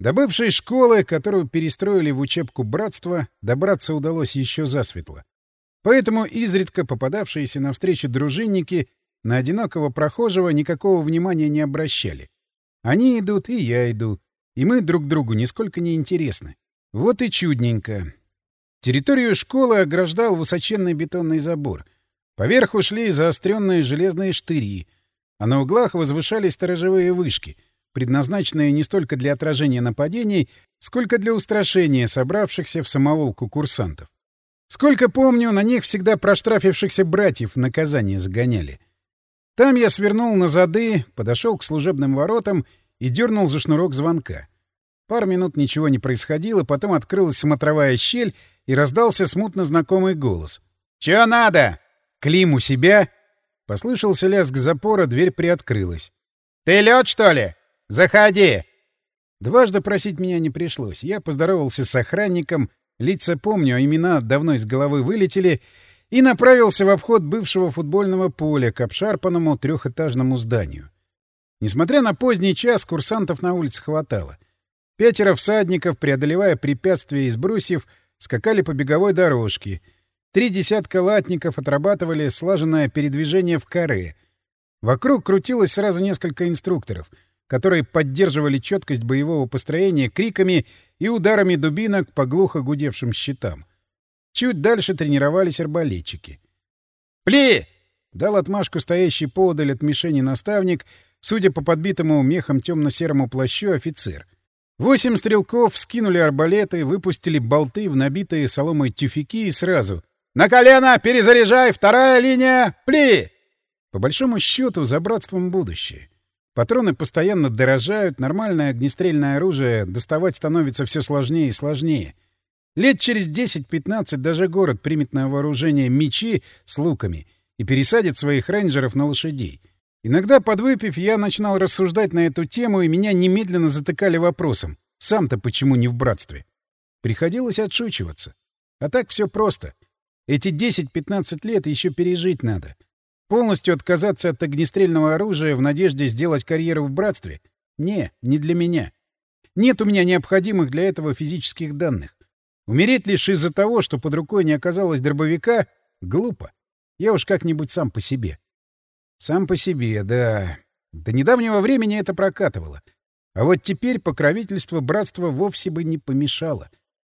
До бывшей школы, которую перестроили в учебку братства, добраться удалось еще засветло. Поэтому изредка попадавшиеся навстречу дружинники на одинокого прохожего никакого внимания не обращали. Они идут, и я иду, и мы друг другу нисколько не интересны. Вот и чудненько. Территорию школы ограждал высоченный бетонный забор. Поверху шли заостренные железные штыри, а на углах возвышались сторожевые вышки — предназначенные не столько для отражения нападений, сколько для устрашения собравшихся в самоволку курсантов. Сколько помню, на них всегда проштрафившихся братьев наказание загоняли. Там я свернул на зады, подошел к служебным воротам и дернул за шнурок звонка. Пару минут ничего не происходило, потом открылась смотровая щель и раздался смутно знакомый голос. «Чё надо?» «Клим у себя?» Послышался лязг запора, дверь приоткрылась. «Ты лед, что ли?» «Заходи!» Дважды просить меня не пришлось. Я поздоровался с охранником, лица помню, а имена давно из головы вылетели, и направился в обход бывшего футбольного поля к обшарпанному трехэтажному зданию. Несмотря на поздний час, курсантов на улице хватало. Пятеро всадников, преодолевая препятствия из брусьев, скакали по беговой дорожке. Три десятка латников отрабатывали слаженное передвижение в каре. Вокруг крутилось сразу несколько инструкторов — которые поддерживали четкость боевого построения криками и ударами дубинок по глухо гудевшим щитам. Чуть дальше тренировались арбалетчики. «Пли!» — дал отмашку стоящий поодаль от мишени наставник, судя по подбитому мехом темно-серому плащу офицер. Восемь стрелков скинули арбалеты, выпустили болты в набитые соломой тюфяки и сразу «На колено! Перезаряжай! Вторая линия! Пли!» По большому счету, за братством будущее. Патроны постоянно дорожают, нормальное огнестрельное оружие доставать становится все сложнее и сложнее. Лет через 10-15 даже город примет на вооружение мечи с луками и пересадит своих рейнджеров на лошадей. Иногда, подвыпив, я начинал рассуждать на эту тему, и меня немедленно затыкали вопросом «Сам-то почему не в братстве?» Приходилось отшучиваться. А так все просто. Эти 10-15 лет еще пережить надо — Полностью отказаться от огнестрельного оружия в надежде сделать карьеру в братстве? Не, не для меня. Нет у меня необходимых для этого физических данных. Умереть лишь из-за того, что под рукой не оказалось дробовика, глупо. Я уж как-нибудь сам по себе. Сам по себе, да. До недавнего времени это прокатывало. А вот теперь покровительство братства вовсе бы не помешало.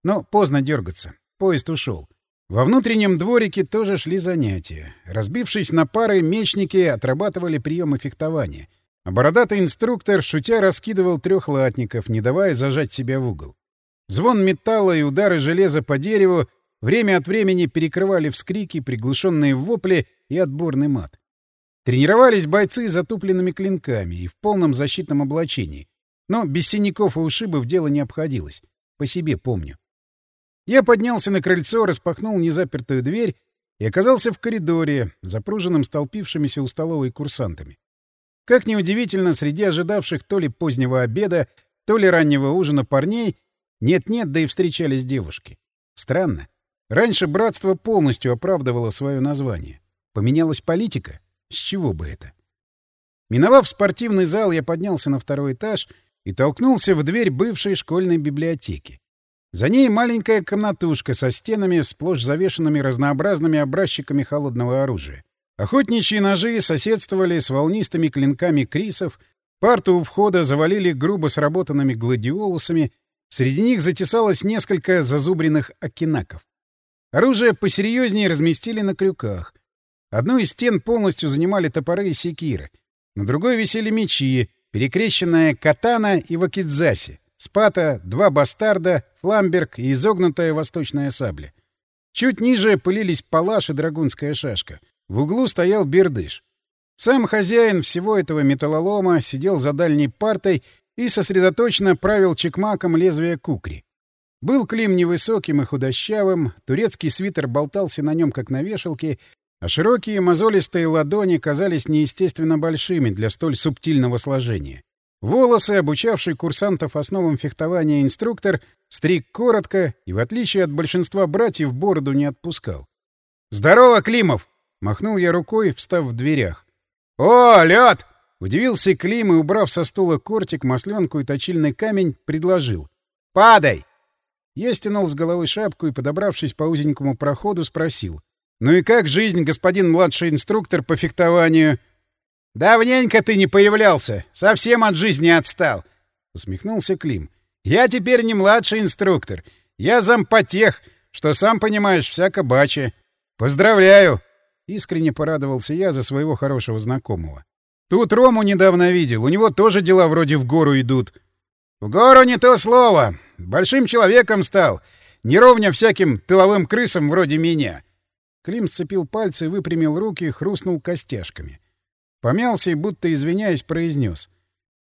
Но поздно дергаться. Поезд ушел. Во внутреннем дворике тоже шли занятия. Разбившись на пары, мечники отрабатывали приемы фехтования. А бородатый инструктор, шутя, раскидывал трех латников, не давая зажать себя в угол. Звон металла и удары железа по дереву время от времени перекрывали вскрики, приглушенные вопли и отборный мат. Тренировались бойцы затупленными клинками и в полном защитном облачении. Но без синяков и ушибов дело не обходилось. По себе помню. Я поднялся на крыльцо, распахнул незапертую дверь и оказался в коридоре, запруженном столпившимися у столовой курсантами. Как неудивительно, среди ожидавших то ли позднего обеда, то ли раннего ужина парней нет-нет, да и встречались девушки. Странно. Раньше братство полностью оправдывало свое название. Поменялась политика? С чего бы это? Миновав спортивный зал, я поднялся на второй этаж и толкнулся в дверь бывшей школьной библиотеки. За ней маленькая комнатушка со стенами, сплошь завешенными разнообразными образчиками холодного оружия. Охотничьи ножи соседствовали с волнистыми клинками крисов, парту у входа завалили грубо сработанными гладиолусами, среди них затесалось несколько зазубренных окинаков. Оружие посерьезнее разместили на крюках. Одну из стен полностью занимали топоры и секиры, на другой висели мечи, перекрещенная катана и вакидзаси. Спата, два бастарда, фламберг и изогнутая восточная сабля. Чуть ниже пылились палаш и драгунская шашка. В углу стоял бердыш. Сам хозяин всего этого металлолома сидел за дальней партой и сосредоточенно правил чекмаком лезвия кукри. Был Клим невысоким и худощавым, турецкий свитер болтался на нем, как на вешалке, а широкие мозолистые ладони казались неестественно большими для столь субтильного сложения. Волосы, обучавший курсантов основам фехтования инструктор, стриг коротко и, в отличие от большинства братьев, бороду не отпускал. «Здорово, Климов!» — махнул я рукой, встав в дверях. «О, лед! Удивился Клим и, убрав со стула кортик, масленку и точильный камень, предложил. «Падай!» Я стянул с головы шапку и, подобравшись по узенькому проходу, спросил. «Ну и как жизнь, господин младший инструктор по фехтованию?» «Давненько ты не появлялся. Совсем от жизни отстал», — усмехнулся Клим. «Я теперь не младший инструктор. Я зампотех, что, сам понимаешь, всяко бача. Поздравляю!» Искренне порадовался я за своего хорошего знакомого. «Тут Рому недавно видел. У него тоже дела вроде в гору идут». «В гору не то слово. Большим человеком стал. Не ровня всяким тыловым крысам вроде меня». Клим сцепил пальцы, выпрямил руки, хрустнул костяшками. Помялся и, будто извиняясь, произнес.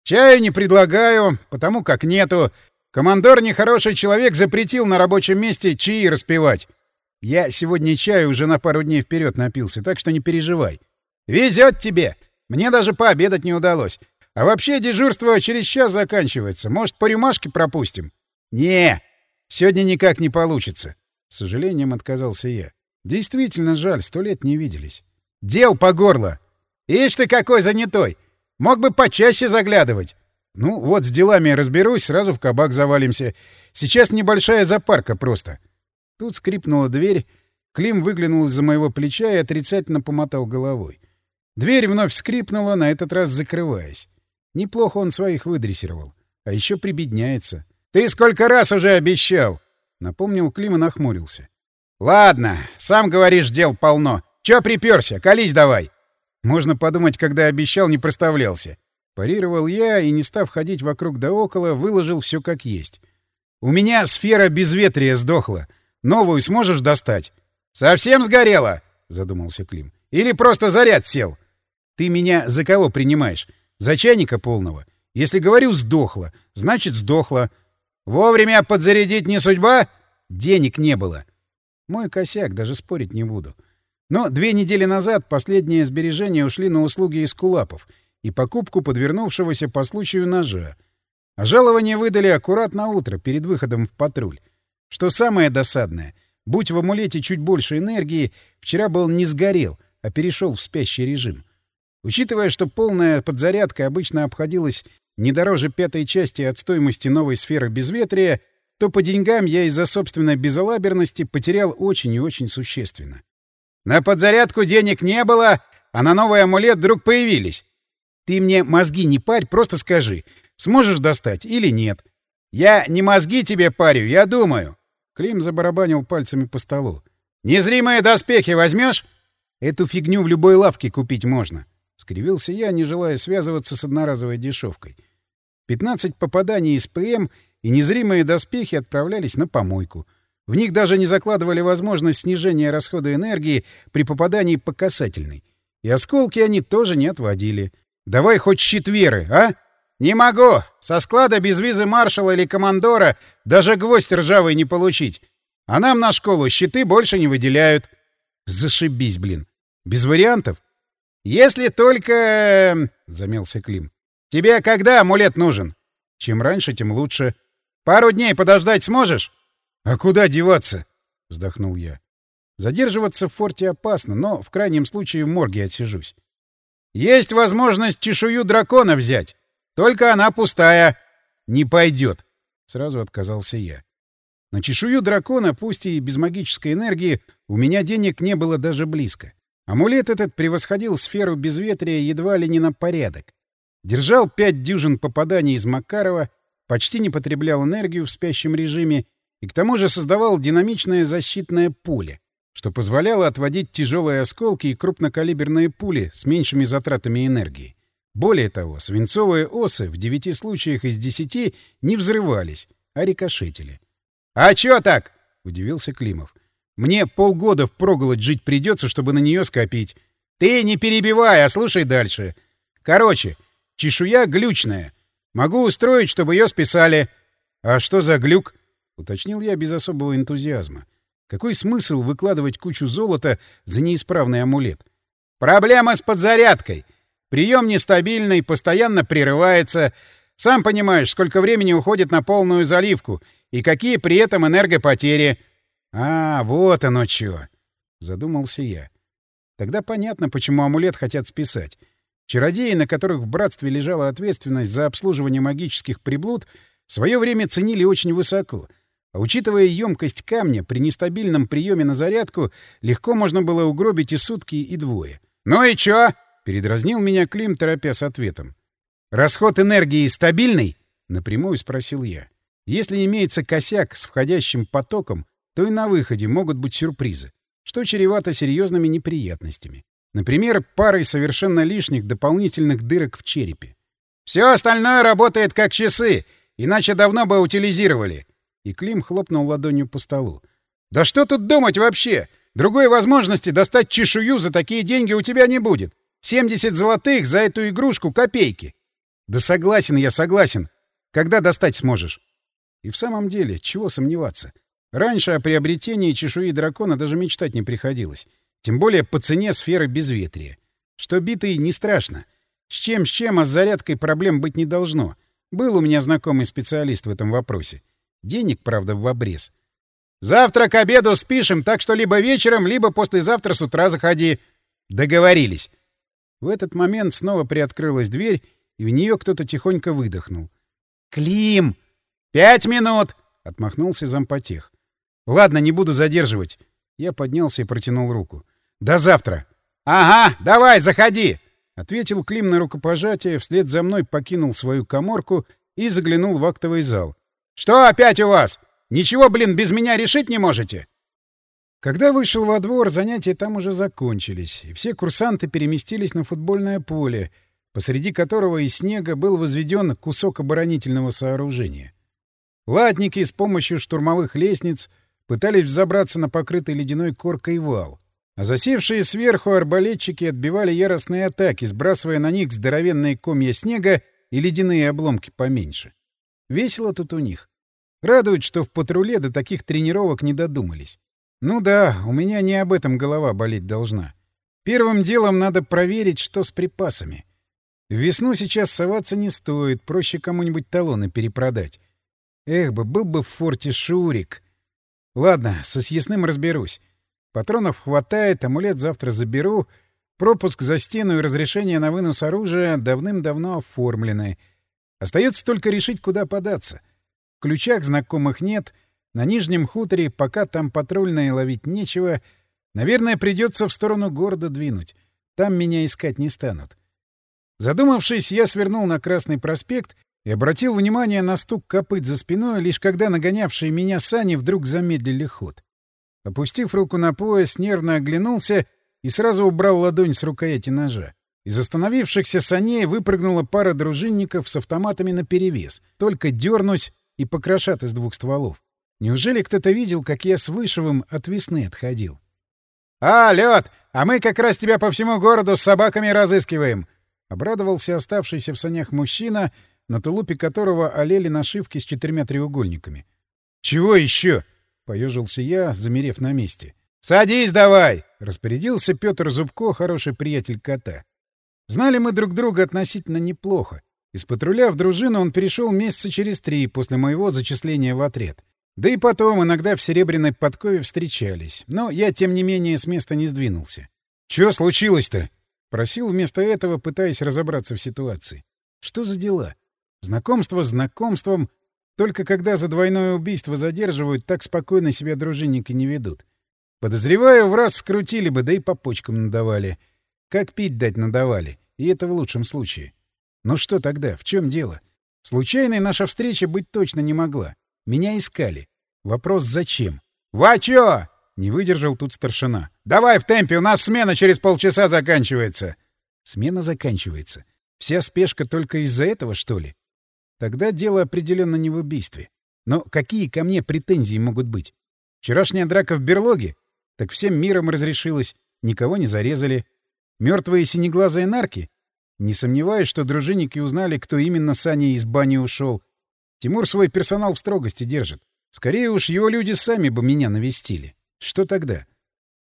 «Чаю не предлагаю, потому как нету. Командор нехороший человек запретил на рабочем месте чаи распивать. Я сегодня чаю уже на пару дней вперед напился, так что не переживай. Везет тебе! Мне даже пообедать не удалось. А вообще дежурство через час заканчивается. Может, по рюмашке пропустим? Не, сегодня никак не получится. С сожалением отказался я. Действительно жаль, сто лет не виделись. Дел по горло. Ишь ты какой занятой! Мог бы почаще заглядывать. Ну, вот с делами разберусь, сразу в кабак завалимся. Сейчас небольшая запарка просто. Тут скрипнула дверь, Клим выглянул из-за моего плеча и отрицательно помотал головой. Дверь вновь скрипнула, на этот раз закрываясь. Неплохо он своих выдрессировал. А еще прибедняется. — Ты сколько раз уже обещал? — напомнил Клим и нахмурился. — Ладно, сам говоришь, дел полно. Чё приперся? Колись давай. Можно подумать, когда обещал, не проставлялся. Парировал я и, не став ходить вокруг да около, выложил все как есть. У меня сфера безветрия сдохла. Новую сможешь достать? — Совсем сгорела? — задумался Клим. — Или просто заряд сел? — Ты меня за кого принимаешь? За чайника полного? Если говорю «сдохла», значит «сдохла». Вовремя подзарядить не судьба? Денег не было. Мой косяк, даже спорить не буду. Но две недели назад последние сбережения ушли на услуги из кулапов и покупку подвернувшегося по случаю ножа. А жалование выдали аккуратно утро, перед выходом в патруль. Что самое досадное, будь в амулете чуть больше энергии, вчера был не сгорел, а перешел в спящий режим. Учитывая, что полная подзарядка обычно обходилась не дороже пятой части от стоимости новой сферы безветрия, то по деньгам я из-за собственной безалаберности потерял очень и очень существенно. На подзарядку денег не было, а на новый амулет вдруг появились. Ты мне мозги не парь, просто скажи, сможешь достать или нет. Я не мозги тебе парю, я думаю. Клим забарабанил пальцами по столу. «Незримые доспехи возьмешь?» «Эту фигню в любой лавке купить можно», — скривился я, не желая связываться с одноразовой дешевкой. Пятнадцать попаданий из ПМ и незримые доспехи отправлялись на помойку. В них даже не закладывали возможность снижения расхода энергии при попадании по касательной. И осколки они тоже не отводили. «Давай хоть щит веры, а?» «Не могу! Со склада без визы маршала или командора даже гвоздь ржавый не получить. А нам на школу щиты больше не выделяют». «Зашибись, блин! Без вариантов?» «Если только...» — замялся Клим. «Тебе когда амулет нужен?» «Чем раньше, тем лучше». «Пару дней подождать сможешь?» «А куда деваться?» — вздохнул я. «Задерживаться в форте опасно, но в крайнем случае в морге отсижусь». «Есть возможность чешую дракона взять. Только она пустая. Не пойдет. Сразу отказался я. На чешую дракона, пусть и без магической энергии, у меня денег не было даже близко. Амулет этот превосходил сферу безветрия едва ли не на порядок. Держал пять дюжин попаданий из Макарова, почти не потреблял энергию в спящем режиме и к тому же создавал динамичное защитное поле, что позволяло отводить тяжелые осколки и крупнокалиберные пули с меньшими затратами энергии. Более того, свинцовые осы в девяти случаях из десяти не взрывались, а рикошетили. — А чё так? — удивился Климов. — Мне полгода впроголодь жить придется, чтобы на нее скопить. Ты не перебивай, а слушай дальше. Короче, чешуя глючная. Могу устроить, чтобы ее списали. — А что за глюк? — уточнил я без особого энтузиазма. Какой смысл выкладывать кучу золота за неисправный амулет? — Проблема с подзарядкой. — Прием нестабильный, постоянно прерывается. Сам понимаешь, сколько времени уходит на полную заливку и какие при этом энергопотери. А, вот оно чё. Задумался я. Тогда понятно, почему амулет хотят списать. Чародеи, на которых в братстве лежала ответственность за обслуживание магических приблуд, свое время ценили очень высоко. А учитывая емкость камня, при нестабильном приеме на зарядку легко можно было угробить и сутки, и двое. «Ну и чё?» — передразнил меня Клим, торопя с ответом. «Расход энергии стабильный?» — напрямую спросил я. «Если имеется косяк с входящим потоком, то и на выходе могут быть сюрпризы, что чревато серьезными неприятностями. Например, парой совершенно лишних дополнительных дырок в черепе. «Все остальное работает как часы, иначе давно бы утилизировали». И Клим хлопнул ладонью по столу. «Да что тут думать вообще? Другой возможности достать чешую за такие деньги у тебя не будет. 70 золотых за эту игрушку — копейки». «Да согласен я, согласен. Когда достать сможешь?» И в самом деле, чего сомневаться? Раньше о приобретении чешуи дракона даже мечтать не приходилось. Тем более по цене сферы безветрия. Что битый не страшно. С чем, с чем, а с зарядкой проблем быть не должно. Был у меня знакомый специалист в этом вопросе. Денег, правда, в обрез. «Завтра к обеду спишем, так что либо вечером, либо послезавтра с утра заходи». «Договорились». В этот момент снова приоткрылась дверь, и в нее кто-то тихонько выдохнул. «Клим!» «Пять минут!» — отмахнулся зампотех. «Ладно, не буду задерживать». Я поднялся и протянул руку. «До завтра!» «Ага, давай, заходи!» — ответил Клим на рукопожатие, вслед за мной покинул свою коморку и заглянул в актовый зал. «Что опять у вас? Ничего, блин, без меня решить не можете?» Когда вышел во двор, занятия там уже закончились, и все курсанты переместились на футбольное поле, посреди которого из снега был возведен кусок оборонительного сооружения. Латники с помощью штурмовых лестниц пытались взобраться на покрытый ледяной коркой вал, а засевшие сверху арбалетчики отбивали яростные атаки, сбрасывая на них здоровенные комья снега и ледяные обломки поменьше. Весело тут у них. Радует, что в патруле до таких тренировок не додумались. Ну да, у меня не об этом голова болеть должна. Первым делом надо проверить, что с припасами. В весну сейчас соваться не стоит, проще кому-нибудь талоны перепродать. Эх бы, был бы в форте Шурик. Ладно, со съестным разберусь. Патронов хватает, амулет завтра заберу. Пропуск за стену и разрешение на вынос оружия давным-давно оформлены. Остается только решить, куда податься. В ключах знакомых нет. На Нижнем хуторе, пока там патрульные ловить нечего, наверное, придется в сторону города двинуть. Там меня искать не станут. Задумавшись, я свернул на Красный проспект и обратил внимание на стук копыт за спиной, лишь когда нагонявшие меня сани вдруг замедлили ход. Опустив руку на пояс, нервно оглянулся и сразу убрал ладонь с рукояти ножа. Из остановившихся саней выпрыгнула пара дружинников с автоматами наперевес. Только дернусь и покрошат из двух стволов. Неужели кто-то видел, как я с Вышевым от весны отходил? — А, лед! А мы как раз тебя по всему городу с собаками разыскиваем! — обрадовался оставшийся в санях мужчина, на тулупе которого олели нашивки с четырьмя треугольниками. — Чего еще? — поежился я, замерев на месте. — Садись давай! — распорядился Петр Зубко, хороший приятель кота. Знали мы друг друга относительно неплохо. Из патруля в дружину он перешел месяца через три после моего зачисления в отряд. Да и потом иногда в Серебряной подкове встречались. Но я, тем не менее, с места не сдвинулся. — Чего случилось-то? — просил вместо этого, пытаясь разобраться в ситуации. — Что за дела? Знакомство с знакомством. Только когда за двойное убийство задерживают, так спокойно себя дружинники не ведут. Подозреваю, в раз скрутили бы, да и по почкам надавали. Как пить дать надавали. И это в лучшем случае. Но что тогда? В чем дело? Случайной наша встреча быть точно не могла. Меня искали. Вопрос зачем? «Вачо!» — не выдержал тут старшина. «Давай в темпе, у нас смена через полчаса заканчивается». Смена заканчивается. Вся спешка только из-за этого, что ли? Тогда дело определенно не в убийстве. Но какие ко мне претензии могут быть? Вчерашняя драка в берлоге? Так всем миром разрешилась, никого не зарезали. Мертвые синеглазые нарки? Не сомневаюсь, что дружинники узнали, кто именно с из бани ушел. Тимур свой персонал в строгости держит. Скорее уж его люди сами бы меня навестили. Что тогда?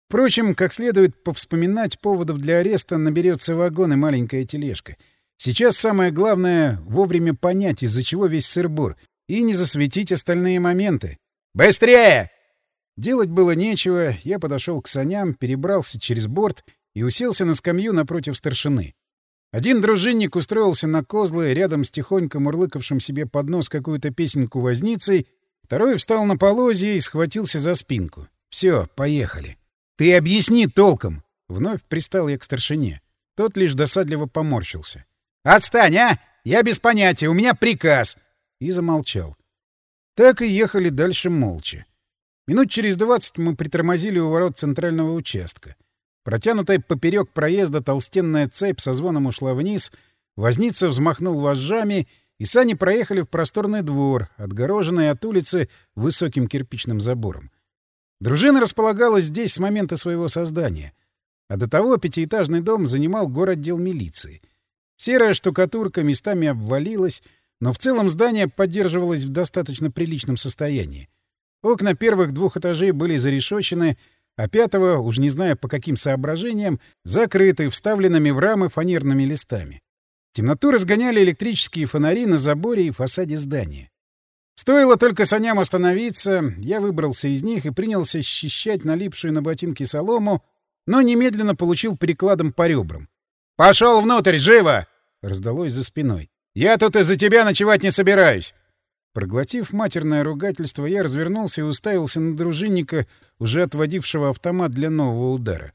Впрочем, как следует повспоминать, поводов для ареста наберется вагон и маленькая тележка — Сейчас самое главное — вовремя понять, из-за чего весь сыр-бур, и не засветить остальные моменты. «Быстрее!» Делать было нечего, я подошел к саням, перебрался через борт и уселся на скамью напротив старшины. Один дружинник устроился на козлы рядом с тихонько мурлыкавшим себе под нос какую-то песенку возницей, второй встал на полозье и схватился за спинку. Все, поехали. Ты объясни толком. Вновь пристал я к старшине. Тот лишь досадливо поморщился. «Отстань, а! Я без понятия, у меня приказ!» И замолчал. Так и ехали дальше молча. Минут через двадцать мы притормозили у ворот центрального участка. Протянутая поперек проезда толстенная цепь со звоном ушла вниз, возница взмахнул вожжами, и сани проехали в просторный двор, отгороженный от улицы высоким кирпичным забором. Дружина располагалась здесь с момента своего создания, а до того пятиэтажный дом занимал город дел милиции. Серая штукатурка местами обвалилась, но в целом здание поддерживалось в достаточно приличном состоянии. Окна первых двух этажей были зарешочены, а пятого, уж не зная по каким соображениям, закрыты вставленными в рамы фанерными листами. Темноту разгоняли электрические фонари на заборе и фасаде здания. Стоило только саням остановиться, я выбрался из них и принялся счищать налипшую на ботинки солому, но немедленно получил перекладом по ребрам. «Пошел внутрь, живо!» — раздалось за спиной. «Я тут из-за тебя ночевать не собираюсь!» Проглотив матерное ругательство, я развернулся и уставился на дружинника, уже отводившего автомат для нового удара.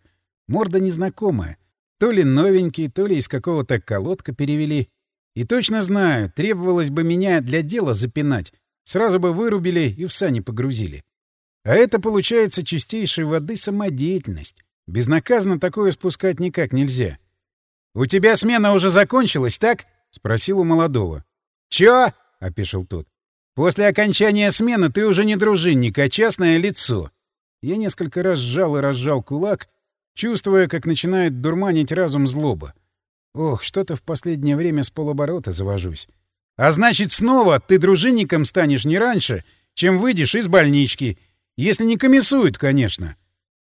Морда незнакомая. То ли новенький, то ли из какого-то колодка перевели. И точно знаю, требовалось бы меня для дела запинать. Сразу бы вырубили и в сани погрузили. А это, получается, чистейшей воды самодеятельность. Безнаказанно такое спускать никак нельзя. — У тебя смена уже закончилась, так? — спросил у молодого. — Чё? — опешил тот. После окончания смены ты уже не дружинник, а частное лицо. Я несколько раз сжал и разжал кулак, чувствуя, как начинает дурманить разум злоба. Ох, что-то в последнее время с полоборота завожусь. А значит, снова ты дружинником станешь не раньше, чем выйдешь из больнички. Если не комиссуют, конечно.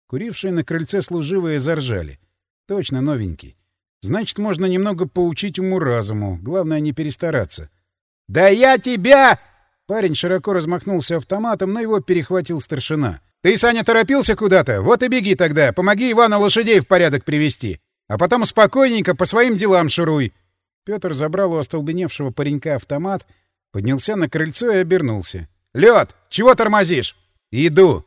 Курившие на крыльце служивые заржали. Точно новенький. Значит, можно немного поучить уму-разуму. Главное, не перестараться. «Да я тебя!» Парень широко размахнулся автоматом, но его перехватил старшина. «Ты, Саня, торопился куда-то? Вот и беги тогда. Помоги Ивану лошадей в порядок привести. А потом спокойненько по своим делам шуруй». Петр забрал у остолбеневшего паренька автомат, поднялся на крыльцо и обернулся. «Лед! Чего тормозишь?» «Иду!»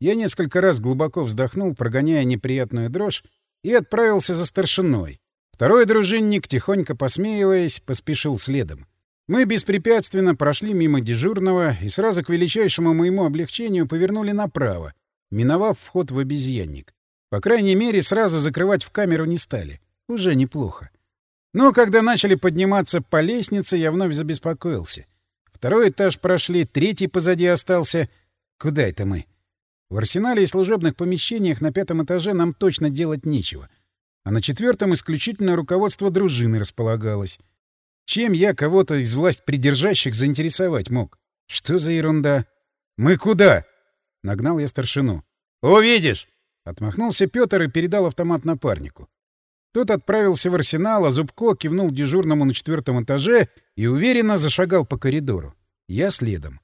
Я несколько раз глубоко вздохнул, прогоняя неприятную дрожь, и отправился за старшиной. Второй дружинник, тихонько посмеиваясь, поспешил следом. Мы беспрепятственно прошли мимо дежурного и сразу к величайшему моему облегчению повернули направо, миновав вход в обезьянник. По крайней мере, сразу закрывать в камеру не стали. Уже неплохо. Но когда начали подниматься по лестнице, я вновь забеспокоился. Второй этаж прошли, третий позади остался. Куда это мы? В арсенале и служебных помещениях на пятом этаже нам точно делать нечего. А на четвертом исключительно руководство дружины располагалось. Чем я кого-то из власть придержащих заинтересовать мог? Что за ерунда? Мы куда? Нагнал я старшину. Увидишь! Отмахнулся Петр и передал автомат напарнику. Тот отправился в арсенал, а Зубко кивнул дежурному на четвертом этаже и уверенно зашагал по коридору. Я следом.